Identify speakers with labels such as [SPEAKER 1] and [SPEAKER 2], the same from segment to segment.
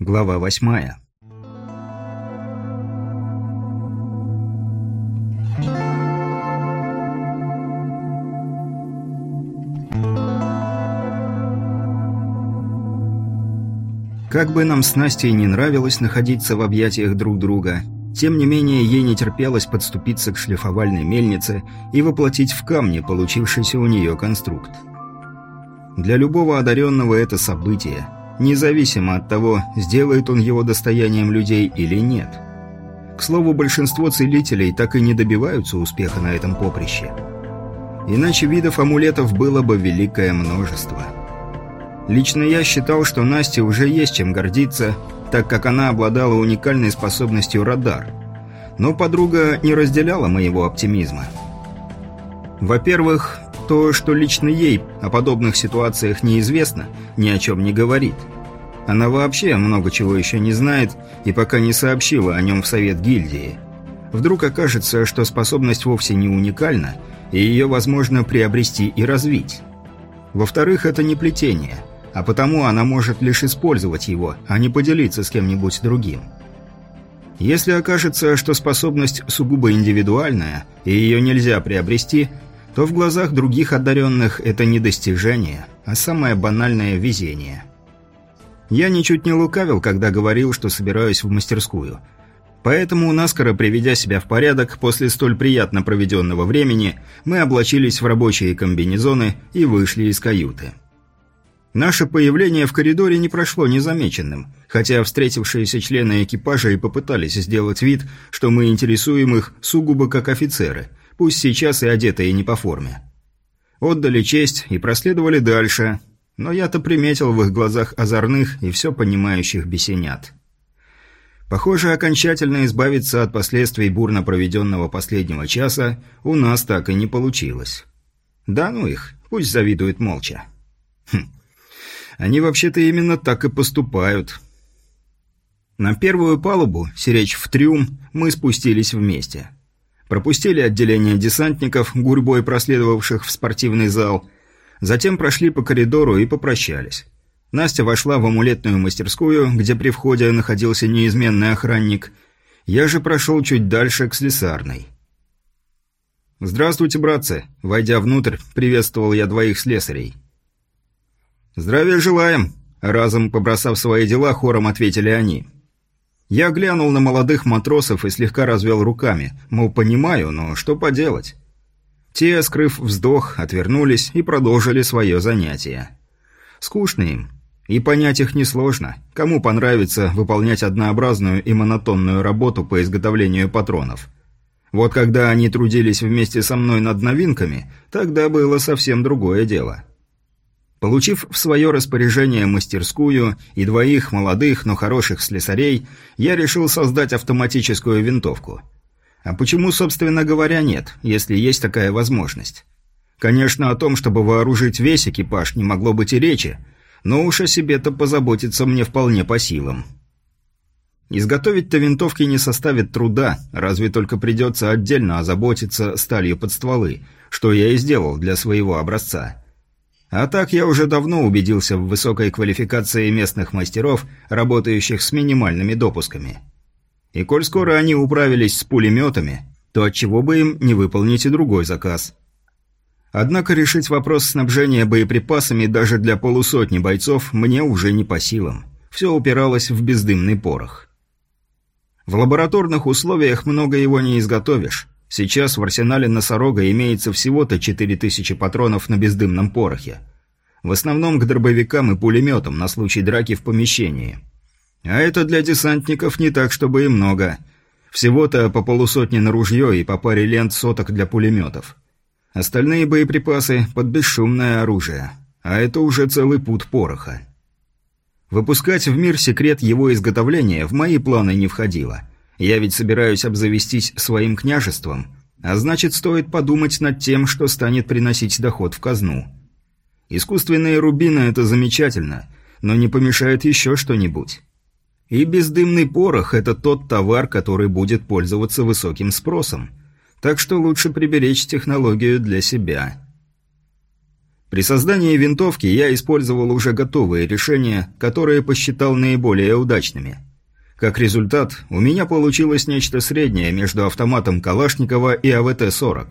[SPEAKER 1] Глава восьмая. Как бы нам с Настей не нравилось находиться в объятиях друг друга, тем не менее ей не терпелось подступиться к шлифовальной мельнице и воплотить в камне получившийся у нее конструкт. Для любого одаренного это событие – независимо от того, сделает он его достоянием людей или нет. К слову, большинство целителей так и не добиваются успеха на этом поприще. Иначе видов амулетов было бы великое множество. Лично я считал, что Насте уже есть чем гордиться, так как она обладала уникальной способностью радар. Но подруга не разделяла моего оптимизма. Во-первых, то, что лично ей о подобных ситуациях неизвестно, ни о чем не говорит. Она вообще много чего еще не знает и пока не сообщила о нем в совет гильдии. Вдруг окажется, что способность вовсе не уникальна, и ее возможно приобрести и развить. Во-вторых, это не плетение, а потому она может лишь использовать его, а не поделиться с кем-нибудь другим. Если окажется, что способность сугубо индивидуальная, и ее нельзя приобрести – то в глазах других одаренных это не достижение, а самое банальное везение. Я ничуть не лукавил, когда говорил, что собираюсь в мастерскую. Поэтому, наскоро приведя себя в порядок, после столь приятно проведенного времени, мы облачились в рабочие комбинезоны и вышли из каюты. Наше появление в коридоре не прошло незамеченным, хотя встретившиеся члены экипажа и попытались сделать вид, что мы интересуем их сугубо как офицеры, пусть сейчас и одетые не по форме. Отдали честь и проследовали дальше, но я-то приметил в их глазах озорных и все понимающих бесенят. Похоже, окончательно избавиться от последствий бурно проведенного последнего часа у нас так и не получилось. Да ну их, пусть завидуют молча. Хм. Они вообще-то именно так и поступают. На первую палубу, сиречь в трюм, мы спустились вместе. Пропустили отделение десантников, гурьбой проследовавших в спортивный зал. Затем прошли по коридору и попрощались. Настя вошла в амулетную мастерскую, где при входе находился неизменный охранник. Я же прошел чуть дальше к слесарной. «Здравствуйте, братцы!» Войдя внутрь, приветствовал я двоих слесарей. «Здравия желаем!» Разом побросав свои дела, хором ответили они. Я глянул на молодых матросов и слегка развел руками, мол, понимаю, но что поделать. Те, скрыв вздох, отвернулись и продолжили свое занятие. Скучно им. И понять их несложно. Кому понравится выполнять однообразную и монотонную работу по изготовлению патронов. Вот когда они трудились вместе со мной над новинками, тогда было совсем другое дело. Получив в свое распоряжение мастерскую и двоих молодых, но хороших слесарей, я решил создать автоматическую винтовку. А почему, собственно говоря, нет, если есть такая возможность? Конечно, о том, чтобы вооружить весь экипаж, не могло быть и речи, но уж о себе-то позаботиться мне вполне по силам. Изготовить-то винтовки не составит труда, разве только придется отдельно озаботиться сталью под стволы, что я и сделал для своего образца. А так я уже давно убедился в высокой квалификации местных мастеров, работающих с минимальными допусками. И коль скоро они управились с пулеметами, то отчего бы им не выполнить и другой заказ. Однако решить вопрос снабжения боеприпасами даже для полусотни бойцов мне уже не по силам. Все упиралось в бездымный порох. В лабораторных условиях много его не изготовишь. Сейчас в арсенале носорога имеется всего-то 4000 патронов на бездымном порохе. В основном к дробовикам и пулеметам на случай драки в помещении. А это для десантников не так, чтобы и много. Всего-то по полусотни на ружье и по паре лент соток для пулеметов. Остальные боеприпасы под бесшумное оружие. А это уже целый путь пороха. Выпускать в мир секрет его изготовления в мои планы не входило – я ведь собираюсь обзавестись своим княжеством, а значит, стоит подумать над тем, что станет приносить доход в казну. Искусственные рубины – это замечательно, но не помешает еще что-нибудь. И бездымный порох – это тот товар, который будет пользоваться высоким спросом. Так что лучше приберечь технологию для себя. При создании винтовки я использовал уже готовые решения, которые посчитал наиболее удачными. Как результат, у меня получилось нечто среднее между автоматом Калашникова и АВТ-40.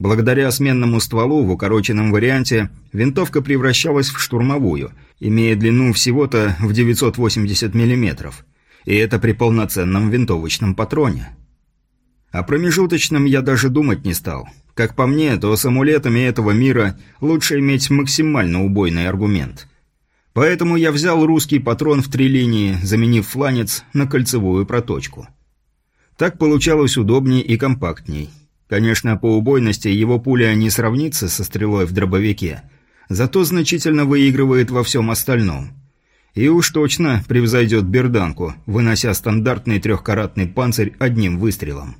[SPEAKER 1] Благодаря сменному стволу в укороченном варианте винтовка превращалась в штурмовую, имея длину всего-то в 980 мм, и это при полноценном винтовочном патроне. О промежуточном я даже думать не стал. Как по мне, то с амулетами этого мира лучше иметь максимально убойный аргумент. Поэтому я взял русский патрон в три линии, заменив фланец на кольцевую проточку. Так получалось удобней и компактней. Конечно, по убойности его пуля не сравнится со стрелой в дробовике, зато значительно выигрывает во всем остальном. И уж точно превзойдет берданку, вынося стандартный трехкаратный панцирь одним выстрелом.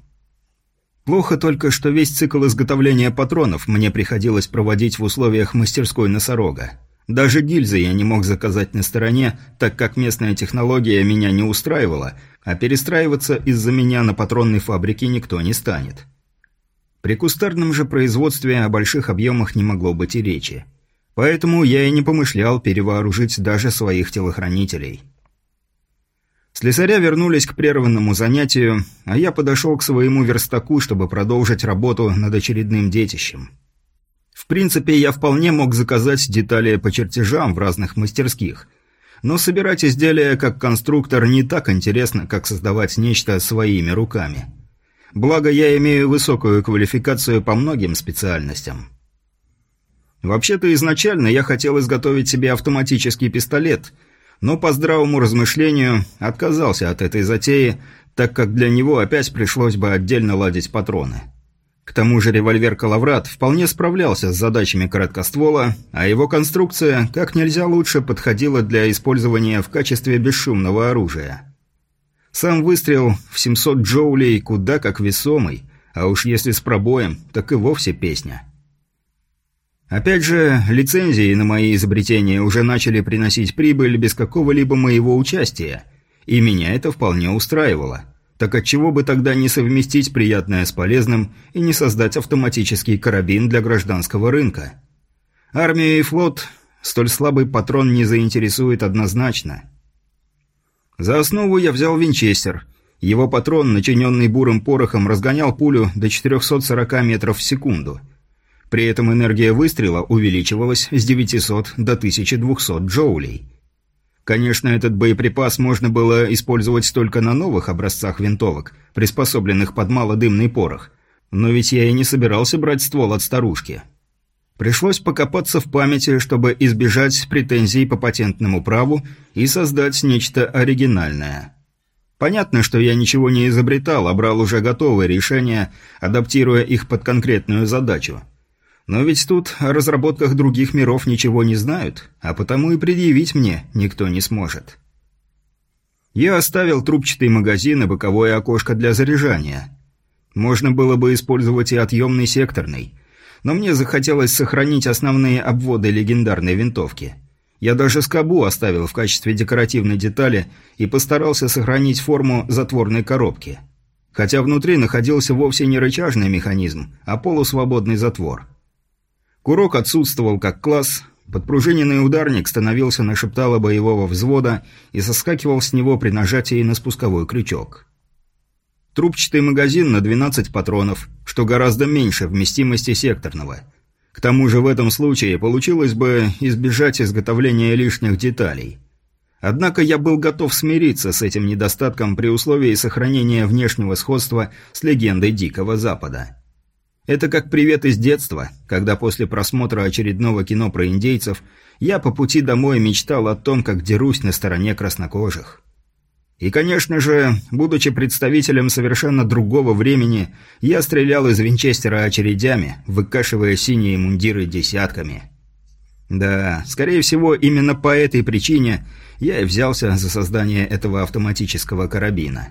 [SPEAKER 1] Плохо только, что весь цикл изготовления патронов мне приходилось проводить в условиях мастерской носорога. Даже гильзы я не мог заказать на стороне, так как местная технология меня не устраивала, а перестраиваться из-за меня на патронной фабрике никто не станет. При кустарном же производстве о больших объемах не могло быть и речи. Поэтому я и не помышлял перевооружить даже своих телохранителей. Слесаря вернулись к прерванному занятию, а я подошел к своему верстаку, чтобы продолжить работу над очередным детищем. В принципе, я вполне мог заказать детали по чертежам в разных мастерских, но собирать изделия как конструктор не так интересно, как создавать нечто своими руками. Благо, я имею высокую квалификацию по многим специальностям. Вообще-то изначально я хотел изготовить себе автоматический пистолет, но по здравому размышлению отказался от этой затеи, так как для него опять пришлось бы отдельно ладить патроны. К тому же револьвер «Калаврат» вполне справлялся с задачами короткоствола, а его конструкция как нельзя лучше подходила для использования в качестве бесшумного оружия. Сам выстрел в 700 джоулей куда как весомый, а уж если с пробоем, так и вовсе песня. Опять же, лицензии на мои изобретения уже начали приносить прибыль без какого-либо моего участия, и меня это вполне устраивало. Так отчего бы тогда не совместить приятное с полезным и не создать автоматический карабин для гражданского рынка? Армия и флот столь слабый патрон не заинтересует однозначно – за основу я взял винчестер. Его патрон, начиненный бурым порохом, разгонял пулю до 440 метров в секунду. При этом энергия выстрела увеличивалась с 900 до 1200 джоулей. Конечно, этот боеприпас можно было использовать только на новых образцах винтовок, приспособленных под малодымный порох. Но ведь я и не собирался брать ствол от старушки. Пришлось покопаться в памяти, чтобы избежать претензий по патентному праву и создать нечто оригинальное. Понятно, что я ничего не изобретал, а брал уже готовые решения, адаптируя их под конкретную задачу. Но ведь тут о разработках других миров ничего не знают, а потому и предъявить мне никто не сможет. Я оставил трубчатый магазин и боковое окошко для заряжания. Можно было бы использовать и отъемный секторный – но мне захотелось сохранить основные обводы легендарной винтовки. Я даже скобу оставил в качестве декоративной детали и постарался сохранить форму затворной коробки. Хотя внутри находился вовсе не рычажный механизм, а полусвободный затвор. Курок отсутствовал как класс, подпружиненный ударник становился на шептало боевого взвода и соскакивал с него при нажатии на спусковой крючок. Трубчатый магазин на 12 патронов, что гораздо меньше вместимости секторного. К тому же в этом случае получилось бы избежать изготовления лишних деталей. Однако я был готов смириться с этим недостатком при условии сохранения внешнего сходства с легендой Дикого Запада. Это как привет из детства, когда после просмотра очередного кино про индейцев я по пути домой мечтал о том, как дерусь на стороне краснокожих. И, конечно же, будучи представителем совершенно другого времени, я стрелял из винчестера очередями, выкашивая синие мундиры десятками. Да, скорее всего, именно по этой причине я и взялся за создание этого автоматического карабина.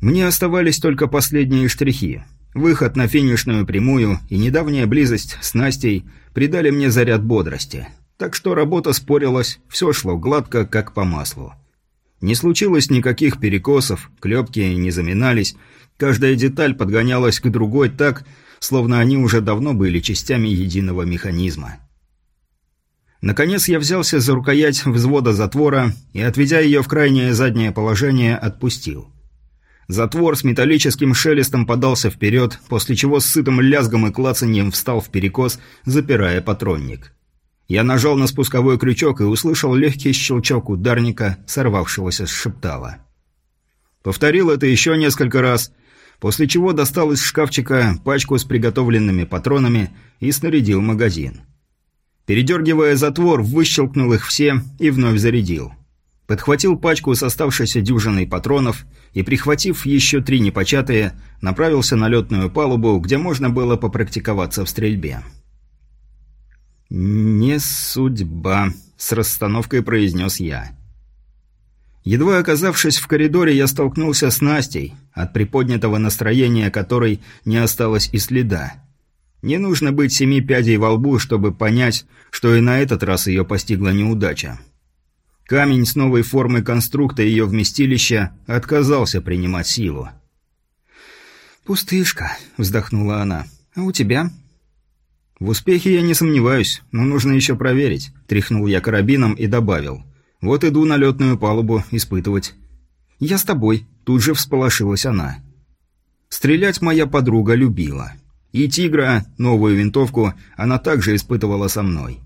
[SPEAKER 1] Мне оставались только последние штрихи. Выход на финишную прямую и недавняя близость с Настей придали мне заряд бодрости. Так что работа спорилась, все шло гладко, как по маслу. Не случилось никаких перекосов, клепки не заминались, каждая деталь подгонялась к другой так, словно они уже давно были частями единого механизма. Наконец я взялся за рукоять взвода затвора и, отведя ее в крайнее заднее положение, отпустил. Затвор с металлическим шелестом подался вперед, после чего с сытым лязгом и клацаньем встал в перекос, запирая патронник. Я нажал на спусковой крючок и услышал легкий щелчок ударника, сорвавшегося с шептала. Повторил это еще несколько раз, после чего достал из шкафчика пачку с приготовленными патронами и снарядил магазин. Передергивая затвор, выщелкнул их все и вновь зарядил. Подхватил пачку с оставшейся дюжиной патронов и, прихватив еще три непочатые, направился на летную палубу, где можно было попрактиковаться в стрельбе. «Не судьба», — с расстановкой произнес я. Едва оказавшись в коридоре, я столкнулся с Настей, от приподнятого настроения которой не осталось и следа. Не нужно быть семи пядей во лбу, чтобы понять, что и на этот раз ее постигла неудача. Камень с новой формой конструкта ее вместилища отказался принимать силу.
[SPEAKER 2] «Пустышка», — вздохнула она. «А у тебя?»
[SPEAKER 1] «В успехе я не сомневаюсь, но нужно еще проверить», — тряхнул я карабином и добавил. «Вот иду на летную палубу испытывать».
[SPEAKER 2] «Я с тобой», — тут же всполошилась она.
[SPEAKER 1] Стрелять моя подруга любила. И «Тигра», новую винтовку, она также испытывала со мной.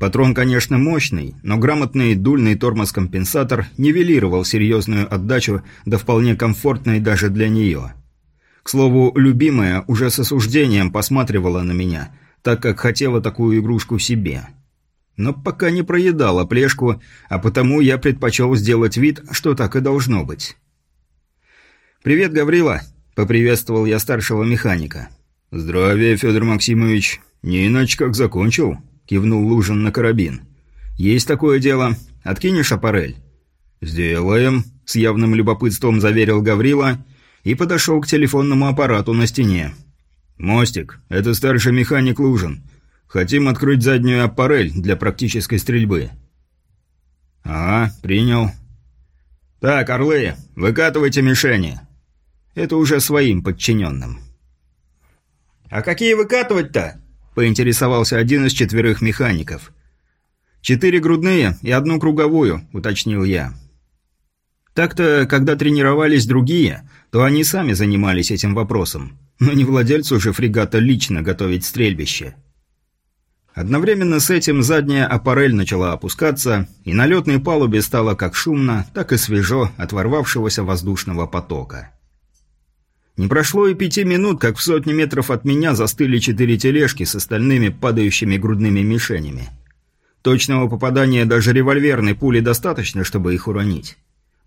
[SPEAKER 1] Патрон, конечно, мощный, но грамотный дульный тормоз-компенсатор нивелировал серьезную отдачу, да вполне комфортной даже для нее. К слову, любимая уже с осуждением посматривала на меня, так как хотела такую игрушку себе. Но пока не проедала плешку, а потому я предпочел сделать вид, что так и должно быть. «Привет, Гаврила!» – поприветствовал я старшего механика.
[SPEAKER 3] «Здравия, Федор Максимович. Не иначе как закончил», – кивнул Лужин на карабин.
[SPEAKER 1] «Есть такое дело. Откинешь аппарель?»
[SPEAKER 3] «Сделаем», – с явным любопытством заверил Гаврила и подошел к телефонному аппарату на стене. «Мостик, это старший механик Лужин. Хотим открыть заднюю аппарель для практической стрельбы».
[SPEAKER 1] «А, принял». «Так, орлы, выкатывайте мишени». Это уже своим подчиненным.
[SPEAKER 2] «А какие выкатывать-то?»
[SPEAKER 1] – поинтересовался один из четверых механиков. «Четыре грудные и одну круговую», – уточнил я. Так-то, когда тренировались другие, то они сами занимались этим вопросом, но не владельцу же фрегата лично готовить стрельбище. Одновременно с этим задняя аппарель начала опускаться, и на летной палубе стало как шумно, так и свежо от ворвавшегося воздушного потока. Не прошло и пяти минут, как в сотни метров от меня застыли четыре тележки с остальными падающими грудными мишенями. Точного попадания даже револьверной пули достаточно, чтобы их уронить.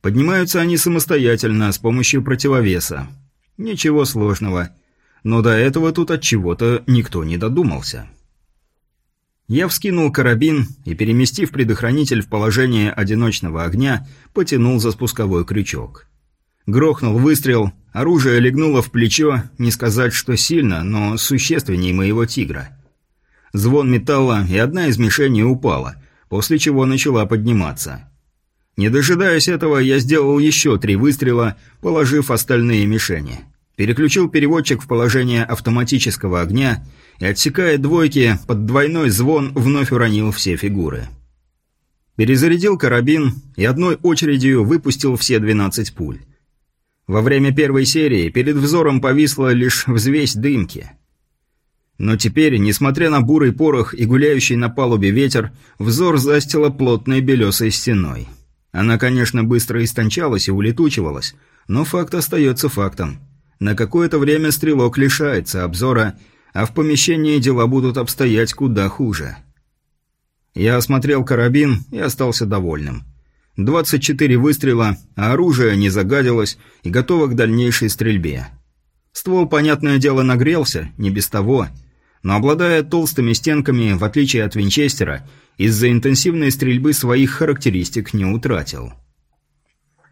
[SPEAKER 1] Поднимаются они самостоятельно, с помощью противовеса. Ничего сложного. Но до этого тут от чего-то никто не додумался. Я вскинул карабин и, переместив предохранитель в положение одиночного огня, потянул за спусковой крючок. Грохнул выстрел, Оружие легнуло в плечо, не сказать, что сильно, но существенней моего тигра. Звон металла, и одна из мишеней упала, после чего начала подниматься. Не дожидаясь этого, я сделал еще три выстрела, положив остальные мишени. Переключил переводчик в положение автоматического огня и, отсекая двойки, под двойной звон вновь уронил все фигуры. Перезарядил карабин и одной очередью выпустил все 12 пуль. Во время первой серии перед взором повисла лишь взвесь дымки. Но теперь, несмотря на бурый порох и гуляющий на палубе ветер, взор застило плотной белесой стеной. Она, конечно, быстро истончалась и улетучивалась, но факт остается фактом. На какое-то время стрелок лишается обзора, а в помещении дела будут обстоять куда хуже. Я осмотрел карабин и остался довольным. 24 выстрела, а оружие не загадилось и готово к дальнейшей стрельбе. Ствол, понятное дело, нагрелся, не без того, но обладая толстыми стенками, в отличие от винчестера, из-за интенсивной стрельбы своих характеристик не утратил.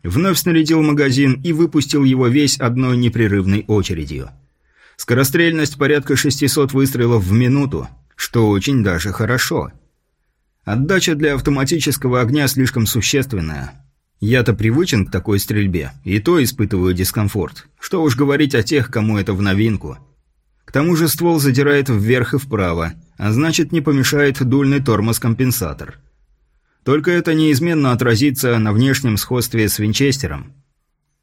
[SPEAKER 1] Вновь снарядил магазин и выпустил его весь одной непрерывной очередью. Скорострельность порядка 600 выстрелов в минуту, что очень даже хорошо – Отдача для автоматического огня слишком существенная. Я-то привычен к такой стрельбе, и то испытываю дискомфорт. Что уж говорить о тех, кому это в новинку. К тому же ствол задирает вверх и вправо, а значит не помешает дульный тормоз-компенсатор. Только это неизменно отразится на внешнем сходстве с винчестером.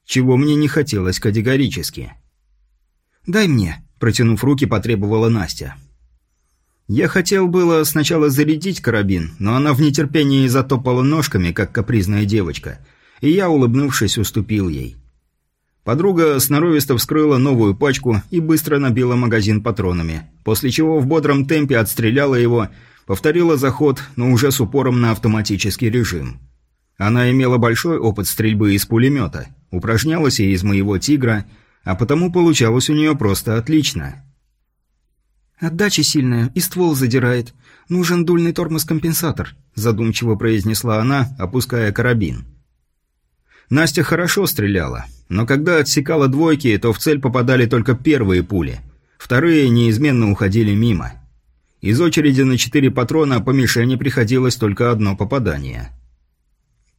[SPEAKER 1] Чего мне не хотелось категорически.
[SPEAKER 2] «Дай мне», – протянув руки, потребовала Настя.
[SPEAKER 1] Я хотел было сначала зарядить карабин, но она в нетерпении затопала ножками, как капризная девочка, и я, улыбнувшись, уступил ей. Подруга сноровисто вскрыла новую пачку и быстро набила магазин патронами, после чего в бодром темпе отстреляла его, повторила заход, но уже с упором на автоматический режим. Она имела большой опыт стрельбы из пулемета, упражнялась и из моего «Тигра», а потому получалось у нее просто отлично –
[SPEAKER 2] «Отдача сильная, и ствол задирает. Нужен дульный тормоз-компенсатор», – задумчиво произнесла она, опуская карабин.
[SPEAKER 1] Настя хорошо стреляла, но когда отсекала двойки, то в цель попадали только первые пули. Вторые неизменно уходили мимо. Из очереди на четыре патрона по мишени приходилось только одно попадание.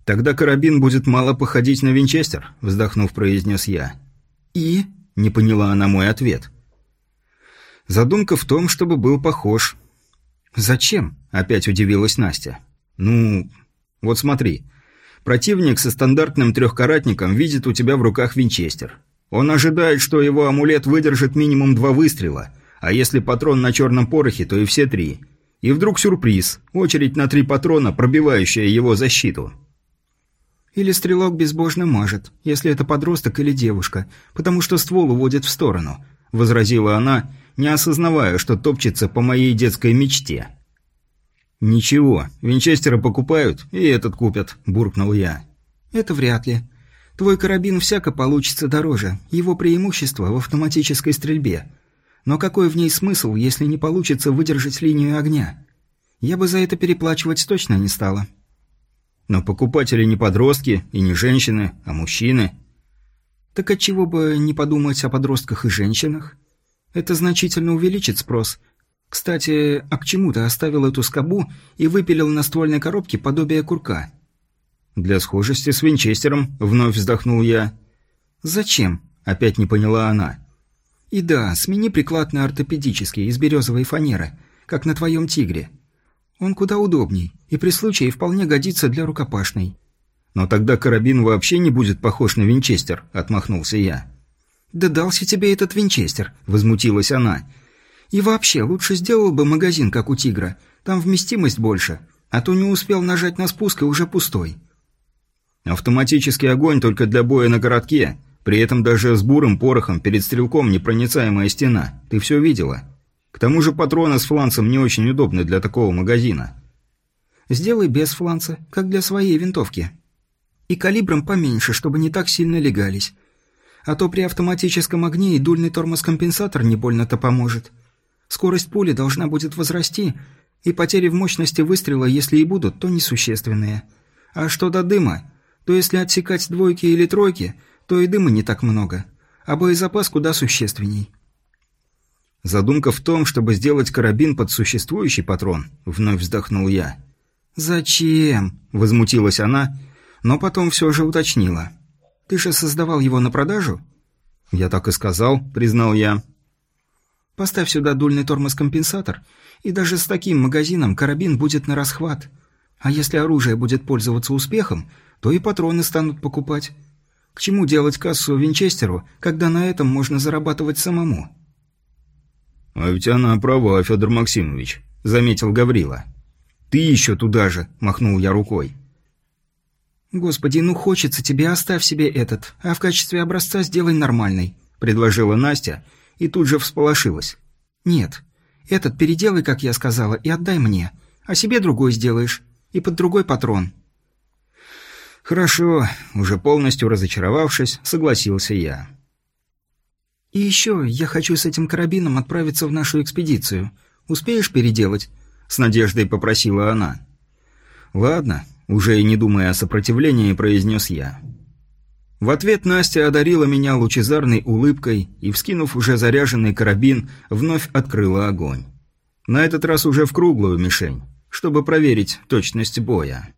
[SPEAKER 1] «Тогда карабин будет мало походить на винчестер», – вздохнув, произнес я.
[SPEAKER 2] «И?»
[SPEAKER 1] – не поняла она мой ответ – Задумка в том, чтобы был похож.
[SPEAKER 2] «Зачем?» – опять удивилась Настя.
[SPEAKER 1] «Ну, вот смотри. Противник со стандартным трехкаратником видит у тебя в руках винчестер. Он ожидает, что его амулет выдержит минимум два выстрела, а если патрон на черном порохе, то и все три. И вдруг сюрприз – очередь на три патрона, пробивающая его защиту».
[SPEAKER 2] Или стрелок безбожно мажет, если это подросток или девушка, потому что ствол уводит в сторону», – возразила она не осознавая, что топчется по моей детской мечте.
[SPEAKER 1] «Ничего, винчестера покупают, и этот купят», – буркнул я.
[SPEAKER 2] «Это вряд ли. Твой карабин всяко получится дороже, его преимущество в автоматической стрельбе. Но какой в ней смысл, если не получится выдержать линию огня? Я бы за это переплачивать точно не стала».
[SPEAKER 1] «Но покупатели не подростки и не женщины, а мужчины».
[SPEAKER 2] «Так отчего бы не подумать о подростках и женщинах?» Это значительно увеличит спрос. Кстати, а к чему ты оставил эту скобу и выпилил на ствольной коробке подобие курка?
[SPEAKER 1] Для схожести с винчестером, вновь вздохнул я.
[SPEAKER 2] Зачем?
[SPEAKER 1] Опять не поняла она.
[SPEAKER 2] И да, смени приклад на ортопедический из березовой фанеры, как на твоем тигре. Он куда удобней и при случае вполне годится для рукопашной.
[SPEAKER 1] Но тогда карабин вообще не будет похож на винчестер, отмахнулся я.
[SPEAKER 2] «Да дался тебе этот винчестер», — возмутилась она. «И вообще, лучше сделал бы магазин, как у «Тигра». Там вместимость больше, а то не успел нажать на спуск и уже пустой».
[SPEAKER 1] «Автоматический огонь только для боя на городке. При этом даже с бурым порохом перед стрелком непроницаемая стена. Ты все видела. К тому же патроны с фланцем не очень удобны для такого магазина».
[SPEAKER 2] «Сделай без фланца, как для своей винтовки. И калибром поменьше, чтобы не так сильно легались». А то при автоматическом огне и дульный тормоз-компенсатор не больно-то поможет. Скорость пули должна будет возрасти, и потери в мощности выстрела, если и будут, то несущественные. А что до дыма, то если отсекать двойки или тройки, то и дыма не так много, а боезапас куда существенней.
[SPEAKER 1] Задумка в том, чтобы сделать карабин под существующий патрон, вновь вздохнул я.
[SPEAKER 2] «Зачем?» – возмутилась она, но потом все же уточнила. Ты же создавал его на продажу?»
[SPEAKER 1] «Я так и сказал», — признал я.
[SPEAKER 2] «Поставь сюда дульный тормоз-компенсатор, и даже с таким магазином карабин будет на расхват. А если оружие будет пользоваться успехом, то и патроны станут покупать. К чему делать кассу Винчестеру, когда на этом можно зарабатывать самому?»
[SPEAKER 1] «А ведь она права, Федор Максимович», — заметил Гаврила. «Ты еще туда же», — махнул я рукой.
[SPEAKER 2] «Господи, ну хочется тебе, оставь себе этот, а в качестве образца сделай нормальный», – предложила Настя и тут же всполошилась. «Нет, этот переделай, как я сказала, и отдай мне, а себе другой сделаешь, и под другой патрон».
[SPEAKER 1] «Хорошо», – уже полностью разочаровавшись, согласился я.
[SPEAKER 2] «И еще я хочу с этим карабином отправиться в нашу экспедицию. Успеешь переделать?» – с надеждой попросила она.
[SPEAKER 1] «Ладно, уже и не думая о сопротивлении, произнес я. В ответ Настя одарила меня лучезарной улыбкой и, вскинув уже заряженный карабин, вновь открыла огонь. На этот раз уже в круглую мишень, чтобы проверить точность боя.